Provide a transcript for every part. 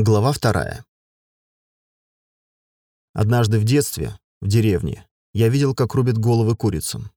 Глава вторая. Однажды в детстве, в деревне, я видел, как рубят головы курицам.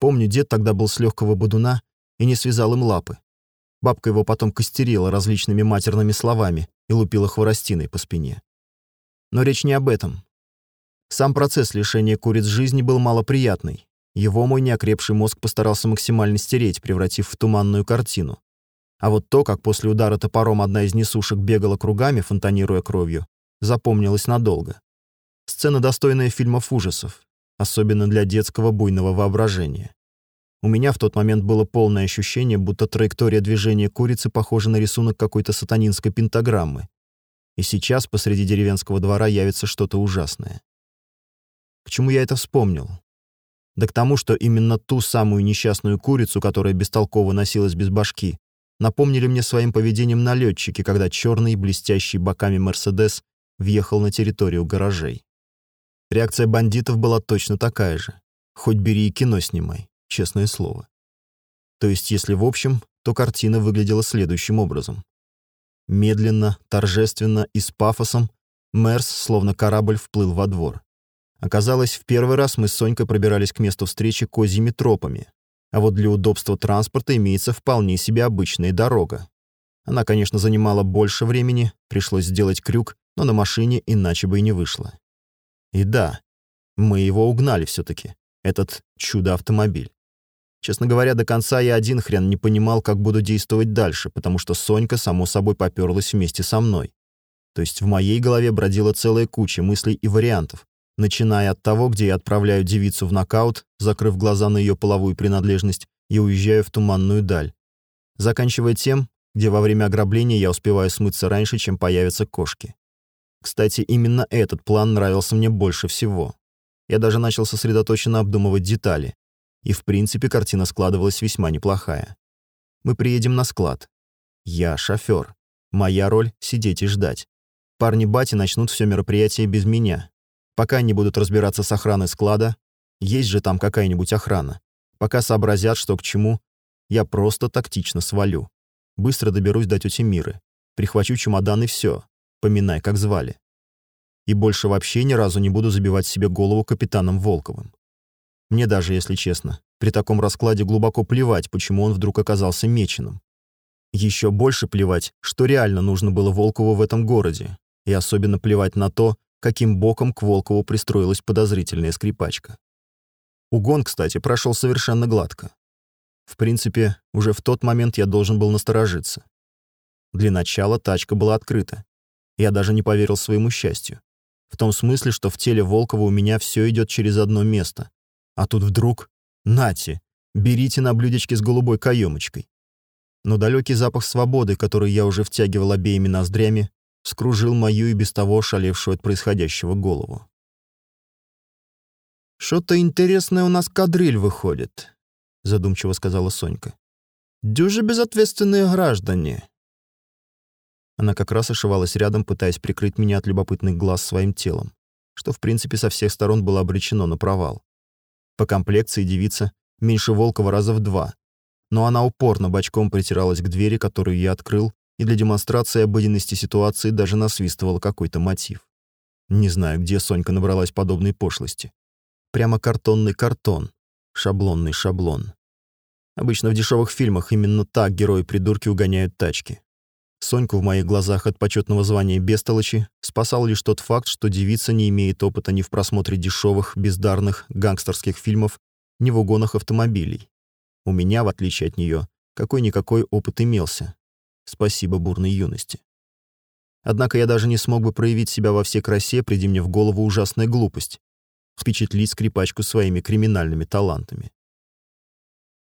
Помню, дед тогда был с легкого бодуна и не связал им лапы. Бабка его потом костерила различными матерными словами и лупила хворостиной по спине. Но речь не об этом. Сам процесс лишения куриц жизни был малоприятный. Его мой неокрепший мозг постарался максимально стереть, превратив в туманную картину. А вот то, как после удара топором одна из несушек бегала кругами, фонтанируя кровью, запомнилось надолго. Сцена, достойная фильмов ужасов, особенно для детского буйного воображения. У меня в тот момент было полное ощущение, будто траектория движения курицы похожа на рисунок какой-то сатанинской пентаграммы. И сейчас посреди деревенского двора явится что-то ужасное. К чему я это вспомнил? Да к тому, что именно ту самую несчастную курицу, которая бестолково носилась без башки, напомнили мне своим поведением налетчики, когда черный, блестящий боками «Мерседес» въехал на территорию гаражей. Реакция бандитов была точно такая же. Хоть бери и кино снимай, честное слово. То есть, если в общем, то картина выглядела следующим образом. Медленно, торжественно и с пафосом Мерс, словно корабль, вплыл во двор. Оказалось, в первый раз мы с Сонькой пробирались к месту встречи козьими тропами, а вот для удобства транспорта имеется вполне себе обычная дорога. Она, конечно, занимала больше времени, пришлось сделать крюк, но на машине иначе бы и не вышло. И да, мы его угнали все таки этот чудо-автомобиль. Честно говоря, до конца я один хрен не понимал, как буду действовать дальше, потому что Сонька, само собой, попёрлась вместе со мной. То есть в моей голове бродила целая куча мыслей и вариантов начиная от того, где я отправляю девицу в нокаут, закрыв глаза на ее половую принадлежность, и уезжаю в туманную даль. Заканчивая тем, где во время ограбления я успеваю смыться раньше, чем появятся кошки. Кстати, именно этот план нравился мне больше всего. Я даже начал сосредоточенно обдумывать детали. И, в принципе, картина складывалась весьма неплохая. Мы приедем на склад. Я шофер. Моя роль — сидеть и ждать. Парни бати начнут все мероприятие без меня. Пока они будут разбираться с охраной склада, есть же там какая-нибудь охрана. Пока сообразят, что к чему, я просто тактично свалю. Быстро доберусь до тети Миры. Прихвачу чемодан и все. Поминай, как звали. И больше вообще ни разу не буду забивать себе голову капитаном Волковым. Мне даже, если честно, при таком раскладе глубоко плевать, почему он вдруг оказался меченым. Еще больше плевать, что реально нужно было Волкову в этом городе. И особенно плевать на то, каким боком к Волкову пристроилась подозрительная скрипачка. Угон, кстати, прошел совершенно гладко. В принципе, уже в тот момент я должен был насторожиться. Для начала тачка была открыта. Я даже не поверил своему счастью. В том смысле, что в теле Волкова у меня все идет через одно место. А тут вдруг «Нате, берите на блюдечке с голубой каемочкой». Но далекий запах свободы, который я уже втягивал обеими ноздрями, скружил мою и без того шалевшую от происходящего голову. «Что-то интересное у нас кадриль выходит», — задумчиво сказала Сонька. «Дюже безответственные граждане». Она как раз ошивалась рядом, пытаясь прикрыть меня от любопытных глаз своим телом, что, в принципе, со всех сторон было обречено на провал. По комплекции девица меньше Волкова раза в два, но она упорно бочком притиралась к двери, которую я открыл, и для демонстрации обыденности ситуации даже насвистывала какой-то мотив. Не знаю, где Сонька набралась подобной пошлости. Прямо картонный картон, шаблонный шаблон. Обычно в дешевых фильмах именно так герои-придурки угоняют тачки. Соньку в моих глазах от почетного звания бестолочи спасал лишь тот факт, что девица не имеет опыта ни в просмотре дешевых, бездарных, гангстерских фильмов, ни в угонах автомобилей. У меня, в отличие от нее, какой-никакой опыт имелся, Спасибо бурной юности. Однако я даже не смог бы проявить себя во всей красе, приди мне в голову ужасная глупость — впечатлить скрипачку своими криминальными талантами.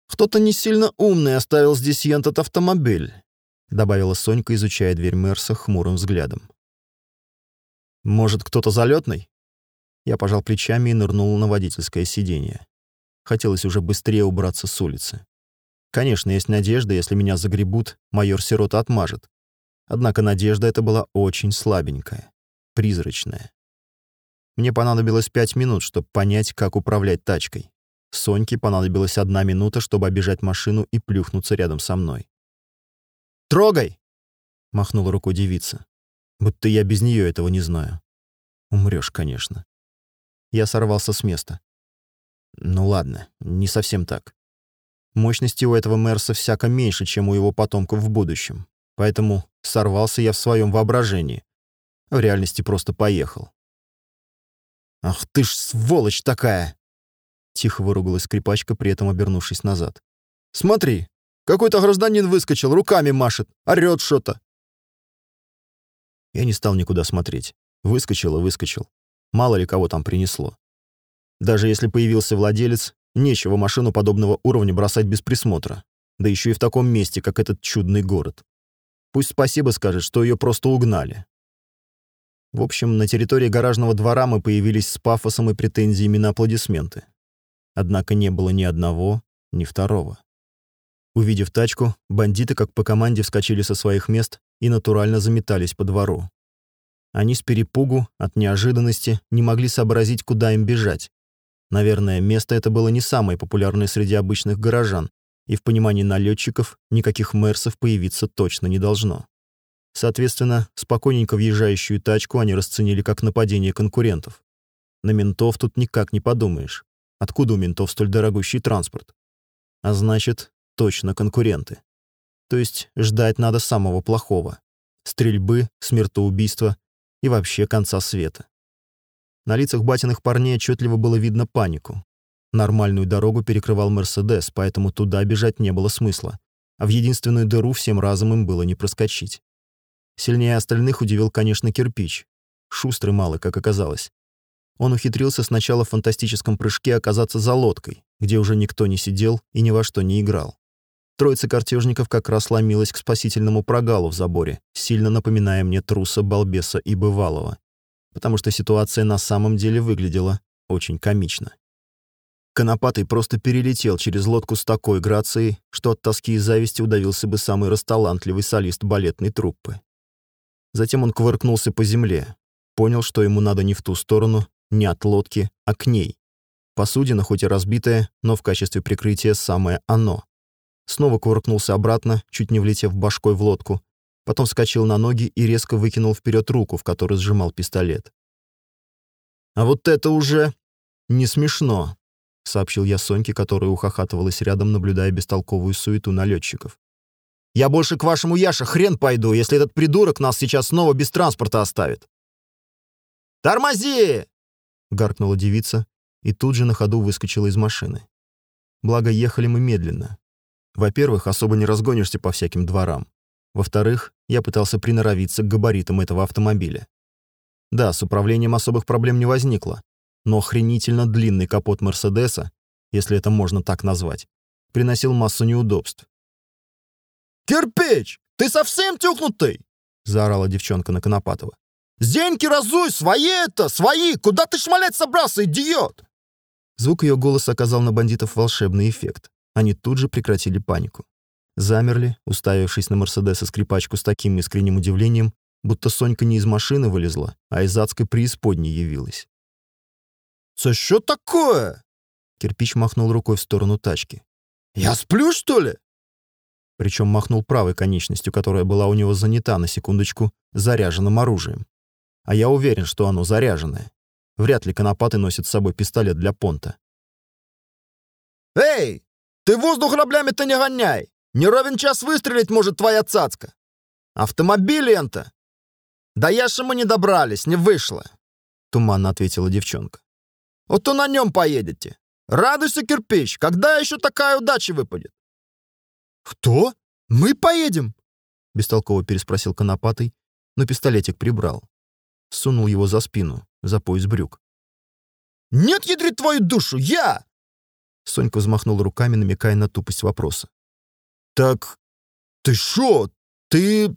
«Кто-то не сильно умный оставил здесь этот автомобиль», — добавила Сонька, изучая дверь Мерса хмурым взглядом. «Может, кто-то залетный? Я пожал плечами и нырнул на водительское сиденье. Хотелось уже быстрее убраться с улицы. Конечно, есть надежда, если меня загребут, майор Сирота отмажет. Однако надежда эта была очень слабенькая, призрачная. Мне понадобилось пять минут, чтобы понять, как управлять тачкой. Соньке понадобилась одна минута, чтобы обижать машину и плюхнуться рядом со мной. «Трогай!» — махнула рукой девица. Будто я без нее этого не знаю. Умрешь, конечно. Я сорвался с места. Ну ладно, не совсем так. Мощности у этого Мерса всяко меньше, чем у его потомков в будущем. Поэтому сорвался я в своем воображении. В реальности просто поехал. «Ах ты ж сволочь такая!» Тихо выругалась скрипачка, при этом обернувшись назад. «Смотри, какой-то гражданин выскочил, руками машет, орёт что-то». Я не стал никуда смотреть. Выскочил и выскочил. Мало ли кого там принесло. Даже если появился владелец, нечего машину подобного уровня бросать без присмотра. Да еще и в таком месте, как этот чудный город. Пусть спасибо скажет, что ее просто угнали. В общем, на территории гаражного двора мы появились с пафосом и претензиями на аплодисменты. Однако не было ни одного, ни второго. Увидев тачку, бандиты как по команде вскочили со своих мест и натурально заметались по двору. Они с перепугу, от неожиданности, не могли сообразить, куда им бежать. Наверное, место это было не самое популярное среди обычных горожан, и в понимании налетчиков никаких мерсов появиться точно не должно. Соответственно, спокойненько въезжающую тачку они расценили как нападение конкурентов. На ментов тут никак не подумаешь. Откуда у ментов столь дорогущий транспорт? А значит, точно конкуренты. То есть ждать надо самого плохого. Стрельбы, смертоубийства и вообще конца света. На лицах батиных парней отчетливо было видно панику. Нормальную дорогу перекрывал Мерседес, поэтому туда бежать не было смысла, а в единственную дыру всем разом им было не проскочить. Сильнее остальных удивил, конечно, кирпич. Шустрый малый, как оказалось. Он ухитрился сначала в фантастическом прыжке оказаться за лодкой, где уже никто не сидел и ни во что не играл. Троица картежников как раз ломилась к спасительному прогалу в заборе, сильно напоминая мне труса, балбеса и бывалого. Потому что ситуация на самом деле выглядела очень комично. Конопатый просто перелетел через лодку с такой грацией, что от тоски и зависти удавился бы самый расталантливый солист балетной труппы. Затем он кувыркнулся по земле, понял, что ему надо не в ту сторону, не от лодки, а к ней. Посудина, хоть и разбитая, но в качестве прикрытия самое оно. Снова кувыркнулся обратно, чуть не влетев башкой в лодку, потом вскочил на ноги и резко выкинул вперед руку, в которой сжимал пистолет. «А вот это уже не смешно», — сообщил я Соньке, которая ухахатывалась рядом, наблюдая бестолковую суету налетчиков. «Я больше к вашему Яше хрен пойду, если этот придурок нас сейчас снова без транспорта оставит». «Тормози!» — гаркнула девица и тут же на ходу выскочила из машины. Благо, ехали мы медленно. Во-первых, особо не разгонишься по всяким дворам. Во-вторых, я пытался приноровиться к габаритам этого автомобиля. Да, с управлением особых проблем не возникло, но охренительно длинный капот Мерседеса, если это можно так назвать, приносил массу неудобств. «Кирпич, ты совсем тюкнутый?» — заорала девчонка на Конопатова. «Зеньки разуй, свои это, свои! Куда ты шмалять собрался, идиот?» Звук ее голоса оказал на бандитов волшебный эффект. Они тут же прекратили панику. Замерли, уставившись на Мерседеса скрипачку с таким искренним удивлением, будто Сонька не из машины вылезла, а из адской преисподней явилась. «Це что такое?» Кирпич махнул рукой в сторону тачки. «Я сплю, что ли?» Причем махнул правой конечностью, которая была у него занята, на секундочку, заряженным оружием. А я уверен, что оно заряженное. Вряд ли конопаты носят с собой пистолет для понта. «Эй, ты воздух граблями-то не гоняй! Не ровен час выстрелить может твоя цацка! Автомобиль лента!» «Да я ж мы не добрались, не вышло!» Туманно ответила девчонка. Вот то на нем поедете. Радуйся, кирпич, когда еще такая удача выпадет?» «Кто? Мы поедем?» Бестолково переспросил Конопатый, но пистолетик прибрал. Сунул его за спину, за пояс брюк. «Нет, ядрит твою душу, я!» Сонька взмахнул руками, намекая на тупость вопроса. «Так ты шо? Ты...»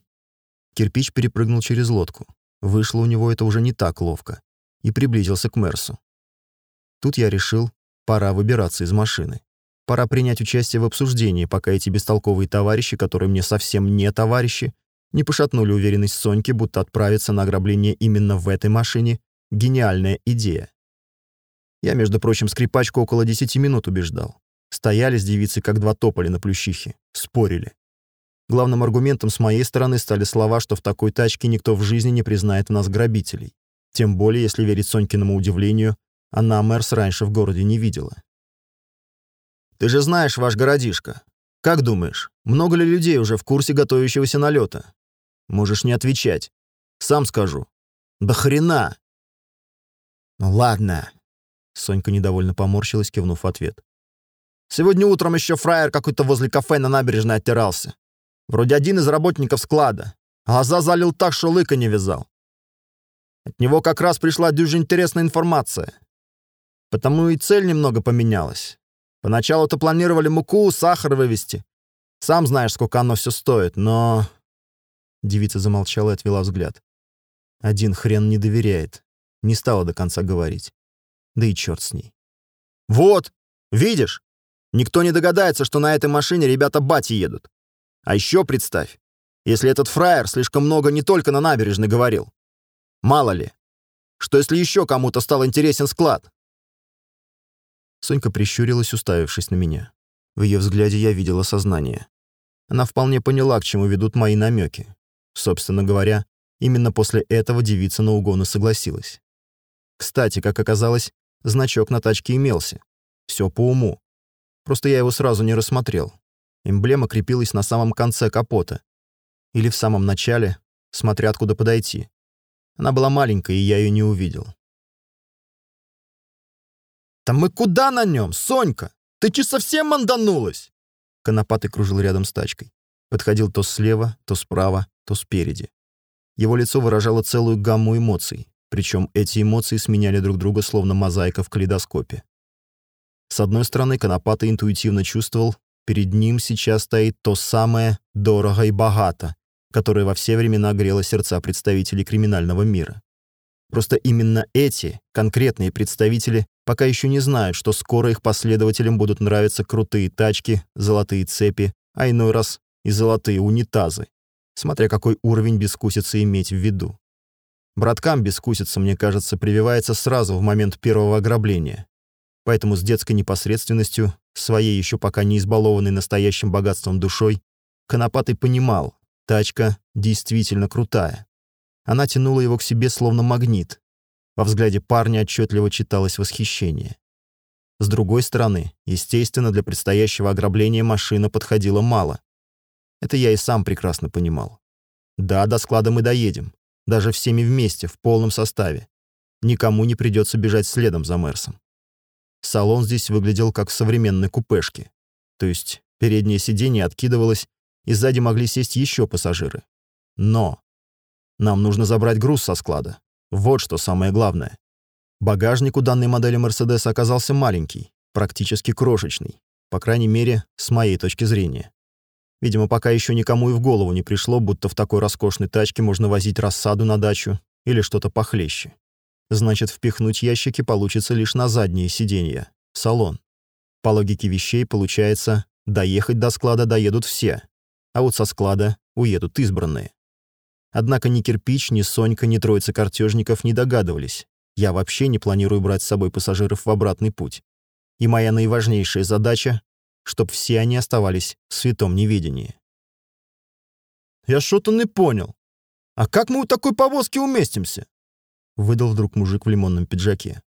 Кирпич перепрыгнул через лодку. Вышло у него это уже не так ловко. И приблизился к Мерсу. Тут я решил, пора выбираться из машины. Пора принять участие в обсуждении, пока эти бестолковые товарищи, которые мне совсем не товарищи, не пошатнули уверенность Соньки, будто отправиться на ограбление именно в этой машине — гениальная идея. Я, между прочим, скрипачку около десяти минут убеждал. Стояли с девицей, как два тополя на плющихе, спорили. Главным аргументом с моей стороны стали слова, что в такой тачке никто в жизни не признает нас грабителей. Тем более, если верить Сонькиному удивлению, она Мэрс раньше в городе не видела. «Ты же знаешь ваш городишко. Как думаешь, много ли людей уже в курсе готовящегося налета? Можешь не отвечать. Сам скажу. Да хрена!» «Ну ладно», — Сонька недовольно поморщилась, кивнув в ответ. «Сегодня утром еще фраер какой-то возле кафе на набережной оттирался. Вроде один из работников склада. Глаза залил так, что лыка не вязал. От него как раз пришла дюжа интересная информация. Потому и цель немного поменялась. Поначалу-то планировали муку, сахар вывести. Сам знаешь, сколько оно все стоит, но...» Девица замолчала и отвела взгляд. Один хрен не доверяет. Не стала до конца говорить. Да и черт с ней. «Вот! Видишь? Никто не догадается, что на этой машине ребята бати едут. А еще представь, если этот фраер слишком много не только на набережной говорил. Мало ли, что если еще кому-то стал интересен склад?» Сонька прищурилась, уставившись на меня. В ее взгляде я видела сознание. Она вполне поняла, к чему ведут мои намеки. Собственно говоря, именно после этого девица на угоны согласилась. Кстати, как оказалось, значок на тачке имелся. Все по уму. Просто я его сразу не рассмотрел. Эмблема крепилась на самом конце капота. Или в самом начале, смотря откуда подойти. Она была маленькая, и я ее не увидел. «Да мы куда на нем, Сонька? Ты че совсем манданулась?» Конопатый кружил рядом с тачкой. Подходил то слева, то справа, то спереди. Его лицо выражало целую гамму эмоций, причем эти эмоции сменяли друг друга словно мозаика в калейдоскопе. С одной стороны, Конопатый интуитивно чувствовал, перед ним сейчас стоит то самое «дорого и богато», которое во все времена грело сердца представителей криминального мира. Просто именно эти, конкретные представители, пока еще не знают, что скоро их последователям будут нравиться крутые тачки, золотые цепи, а иной раз и золотые унитазы, смотря какой уровень бескусицы иметь в виду. Браткам бескусица, мне кажется, прививается сразу в момент первого ограбления. Поэтому с детской непосредственностью, своей еще пока не избалованной настоящим богатством душой, Конопатый понимал, тачка действительно крутая. Она тянула его к себе словно магнит. Во взгляде парня отчетливо читалось восхищение. С другой стороны, естественно, для предстоящего ограбления машина подходила мало. Это я и сам прекрасно понимал. Да, до склада мы доедем. Даже всеми вместе, в полном составе. Никому не придется бежать следом за Мерсом. Салон здесь выглядел как в современной купешке. То есть переднее сиденье откидывалось, и сзади могли сесть еще пассажиры. Но нам нужно забрать груз со склада. Вот что самое главное. Багажник у данной модели Mercedes оказался маленький, практически крошечный, по крайней мере, с моей точки зрения. Видимо, пока еще никому и в голову не пришло, будто в такой роскошной тачке можно возить рассаду на дачу или что-то похлеще. Значит, впихнуть ящики получится лишь на задние сиденья, в салон. По логике вещей получается, доехать до склада доедут все, а вот со склада уедут избранные. Однако ни Кирпич, ни Сонька, ни троица картежников не догадывались. Я вообще не планирую брать с собой пассажиров в обратный путь. И моя наиважнейшая задача чтоб все они оставались в святом неведении. «Я что-то не понял. А как мы у такой повозки уместимся?» Выдал вдруг мужик в лимонном пиджаке.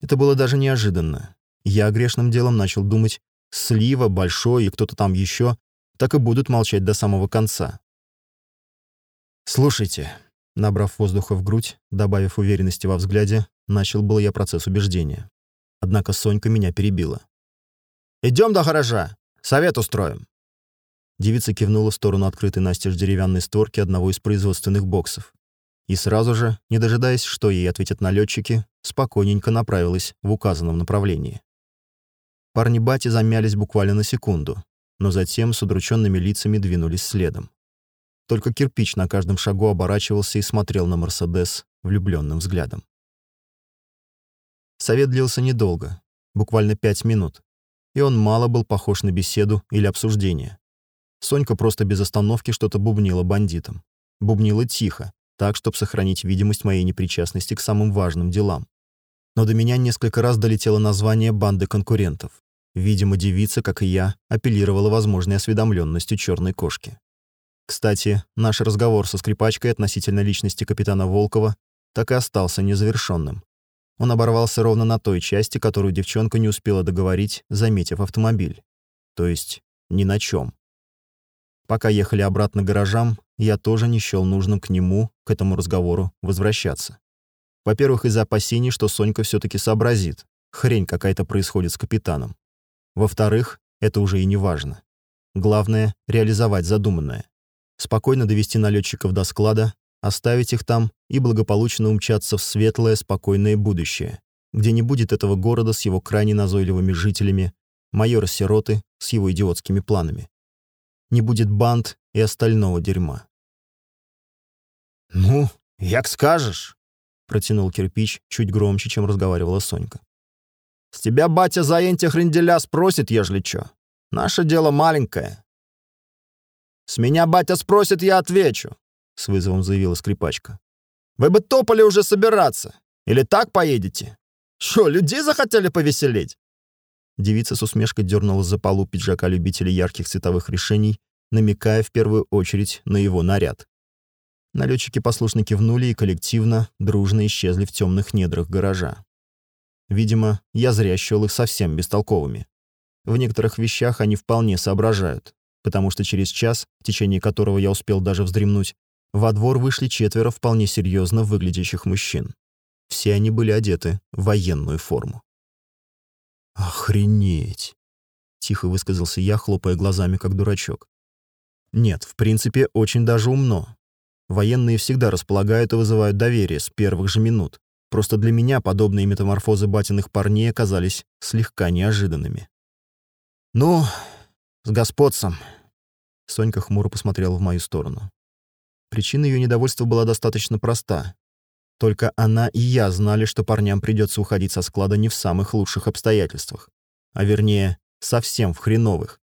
Это было даже неожиданно. Я грешным делом начал думать, Слива, Большой и кто-то там еще так и будут молчать до самого конца. «Слушайте», — набрав воздуха в грудь, добавив уверенности во взгляде, начал был я процесс убеждения. Однако Сонька меня перебила. Идем до гаража. Совет устроим». Девица кивнула в сторону открытой настежь деревянной створки одного из производственных боксов. И сразу же, не дожидаясь, что ей ответят налетчики, спокойненько направилась в указанном направлении. Парни Бати замялись буквально на секунду, но затем с удрученными лицами двинулись следом. Только кирпич на каждом шагу оборачивался и смотрел на Мерседес влюбленным взглядом. Совет длился недолго, буквально пять минут, и он мало был похож на беседу или обсуждение. Сонька просто без остановки что-то бубнила бандитам. Бубнила тихо, так, чтобы сохранить видимость моей непричастности к самым важным делам. Но до меня несколько раз долетело название банды конкурентов. Видимо, девица, как и я, апеллировала возможной осведомленностью черной кошки. Кстати, наш разговор со скрипачкой относительно личности капитана Волкова так и остался незавершенным. Он оборвался ровно на той части, которую девчонка не успела договорить, заметив автомобиль. То есть ни на чем. Пока ехали обратно к гаражам, я тоже не счел нужным к нему, к этому разговору, возвращаться. Во-первых, из-за опасений, что Сонька все таки сообразит. Хрень какая-то происходит с капитаном. Во-вторых, это уже и не важно. Главное — реализовать задуманное. Спокойно довести налетчиков до склада, оставить их там и благополучно умчаться в светлое, спокойное будущее, где не будет этого города с его крайне назойливыми жителями, майора-сироты с его идиотскими планами. Не будет банд и остального дерьма. «Ну, як скажешь», — протянул кирпич чуть громче, чем разговаривала Сонька. «С тебя батя за энтих ренделя спросит, ежели чё. Наше дело маленькое». «С меня батя спросит, я отвечу», — с вызовом заявила скрипачка. «Вы бы топали уже собираться. Или так поедете? Что, людей захотели повеселить?» Девица с усмешкой дернула за полу пиджака любителей ярких цветовых решений, намекая в первую очередь на его наряд. Налетчики послушно кивнули и коллективно, дружно исчезли в темных недрах гаража. Видимо, я зря счёл их совсем бестолковыми. В некоторых вещах они вполне соображают, потому что через час, в течение которого я успел даже вздремнуть, во двор вышли четверо вполне серьезно выглядящих мужчин. Все они были одеты в военную форму. «Охренеть!» — тихо высказался я, хлопая глазами, как дурачок. «Нет, в принципе, очень даже умно. Военные всегда располагают и вызывают доверие с первых же минут. Просто для меня подобные метаморфозы батиных парней оказались слегка неожиданными. «Ну, с господцем!» Сонька хмуро посмотрела в мою сторону. Причина ее недовольства была достаточно проста. Только она и я знали, что парням придется уходить со склада не в самых лучших обстоятельствах, а вернее, совсем в хреновых.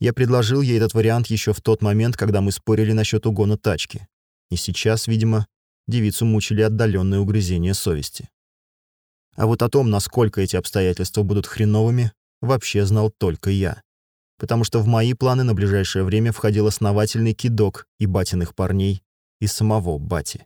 Я предложил ей этот вариант еще в тот момент, когда мы спорили насчет угона тачки. И сейчас, видимо, девицу мучили отдаленные угрызения совести. А вот о том, насколько эти обстоятельства будут хреновыми, вообще знал только я. Потому что в мои планы на ближайшее время входил основательный кидок и батиных парней, и самого бати.